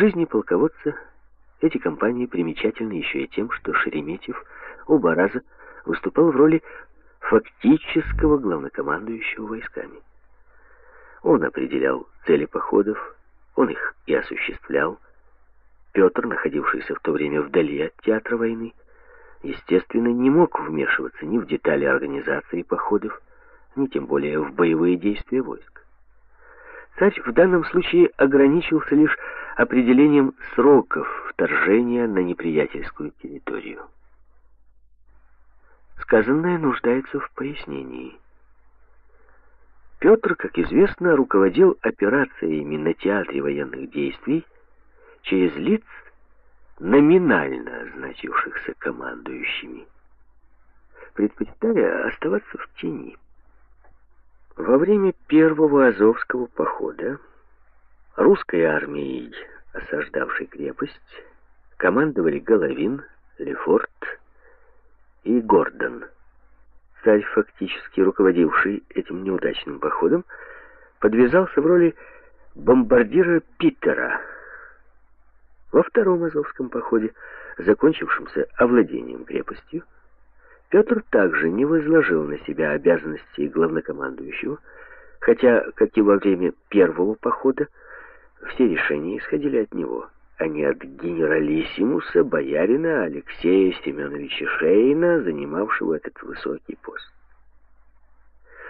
жизни полководца эти кампании примечательны еще и тем, что Шереметьев оба раза выступал в роли фактического главнокомандующего войсками. Он определял цели походов, он их и осуществлял. Петр, находившийся в то время вдали от театра войны, естественно, не мог вмешиваться ни в детали организации походов, ни тем более в боевые действия войск. Царь в данном случае ограничился лишь определением сроков вторжения на неприятельскую территорию. Сказанное нуждается в пояснении. Петр, как известно, руководил операциями на театре военных действий через лиц, номинально значившихся командующими, предпочитая оставаться в тени. Во время первого Азовского похода русской армией, осаждавшей крепость, командовали Головин, Лефорт и Гордон. Царь, фактически руководивший этим неудачным походом, подвязался в роли бомбардира Питера. Во втором Азовском походе, закончившемся овладением крепостью, Петр также не возложил на себя обязанности главнокомандующего, хотя, как и во время первого похода, все решения исходили от него а не от генералиссимуса боярина Алексея Семеновича Шейна, занимавшего этот высокий пост.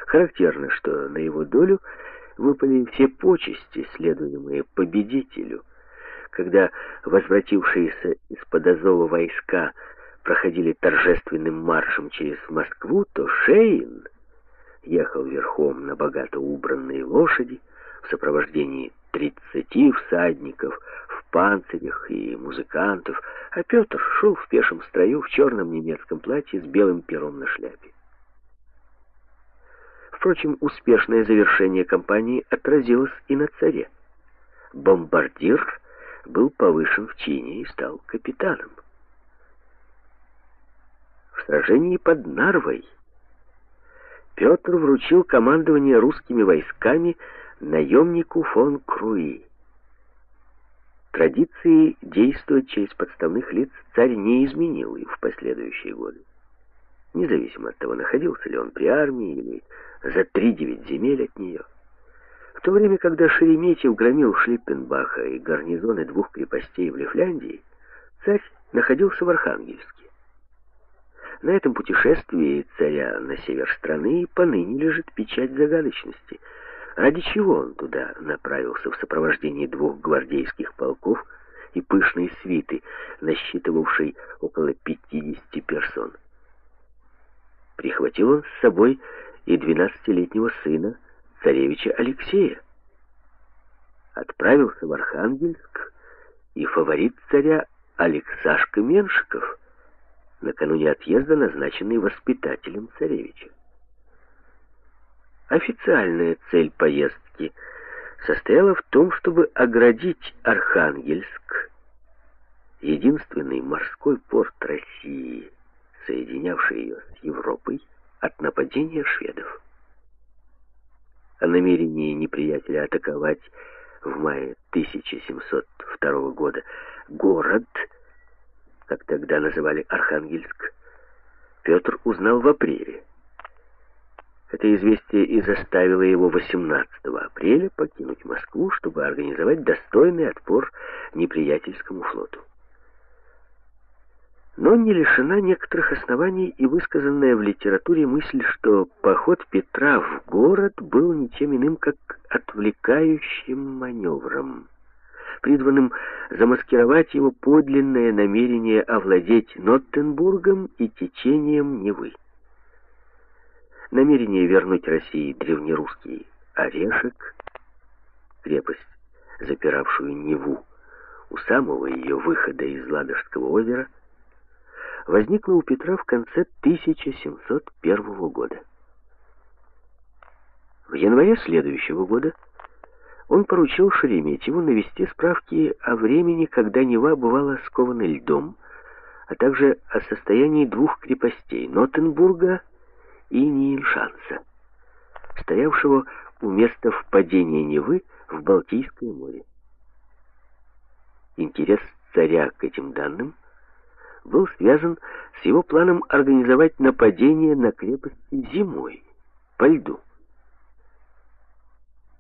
Характерно, что на его долю выпали все почести, следуемые победителю. Когда возвратившиеся из-под Азова войска проходили торжественным маршем через Москву, то Шейн ехал верхом на богато убранной лошади в сопровождении тридцати всадников в панцирях и музыкантов, а Петр шел в пешем строю в черном немецком платье с белым пером на шляпе. Впрочем, успешное завершение кампании отразилось и на царе. Бомбардир был повышен в чине и стал капитаном. В сражении под Нарвой Петр вручил командование русскими войсками наемнику фон Круи. Традиции действовать через подставных лиц царь не изменил и в последующие годы. Независимо от того, находился ли он при армии или за три-девять земель от нее. В то время, когда Шереметьев громил Шлиппенбаха и гарнизоны двух крепостей в Лифляндии, царь находился в Архангельске. На этом путешествии царя на север страны поныне лежит печать загадочности — Ради чего он туда направился в сопровождении двух гвардейских полков и пышной свиты, насчитывавшей около 50 персон? Прихватил он с собой и двенадцатилетнего сына, царевича Алексея. Отправился в Архангельск и фаворит царя Алексашка Меншиков, накануне отъезда назначенный воспитателем царевича. Официальная цель поездки состояла в том, чтобы оградить Архангельск, единственный морской порт России, соединявший ее с Европой, от нападения шведов. О намерении неприятеля атаковать в мае 1702 года город, как тогда называли Архангельск, Петр узнал в апреле. Это известие и заставило его 18 апреля покинуть Москву, чтобы организовать достойный отпор неприятельскому флоту. Но не лишена некоторых оснований и высказанная в литературе мысль, что поход Петра в город был ничем иным, как отвлекающим маневром, призванным замаскировать его подлинное намерение овладеть Ноттенбургом и течением Невы намерение вернуть России древнерусский Орешек, крепость, запиравшую Неву у самого ее выхода из Ладожского озера, возникло у Петра в конце 1701 года. В январе следующего года он поручил Шереметьеву навести справки о времени, когда Нева бывала скована льдом, а также о состоянии двух крепостей — Нотенбурга и Ниеншанса, стоявшего у места впадения Невы в Балтийское море. Интерес царя к этим данным был связан с его планом организовать нападение на крепости зимой, по льду.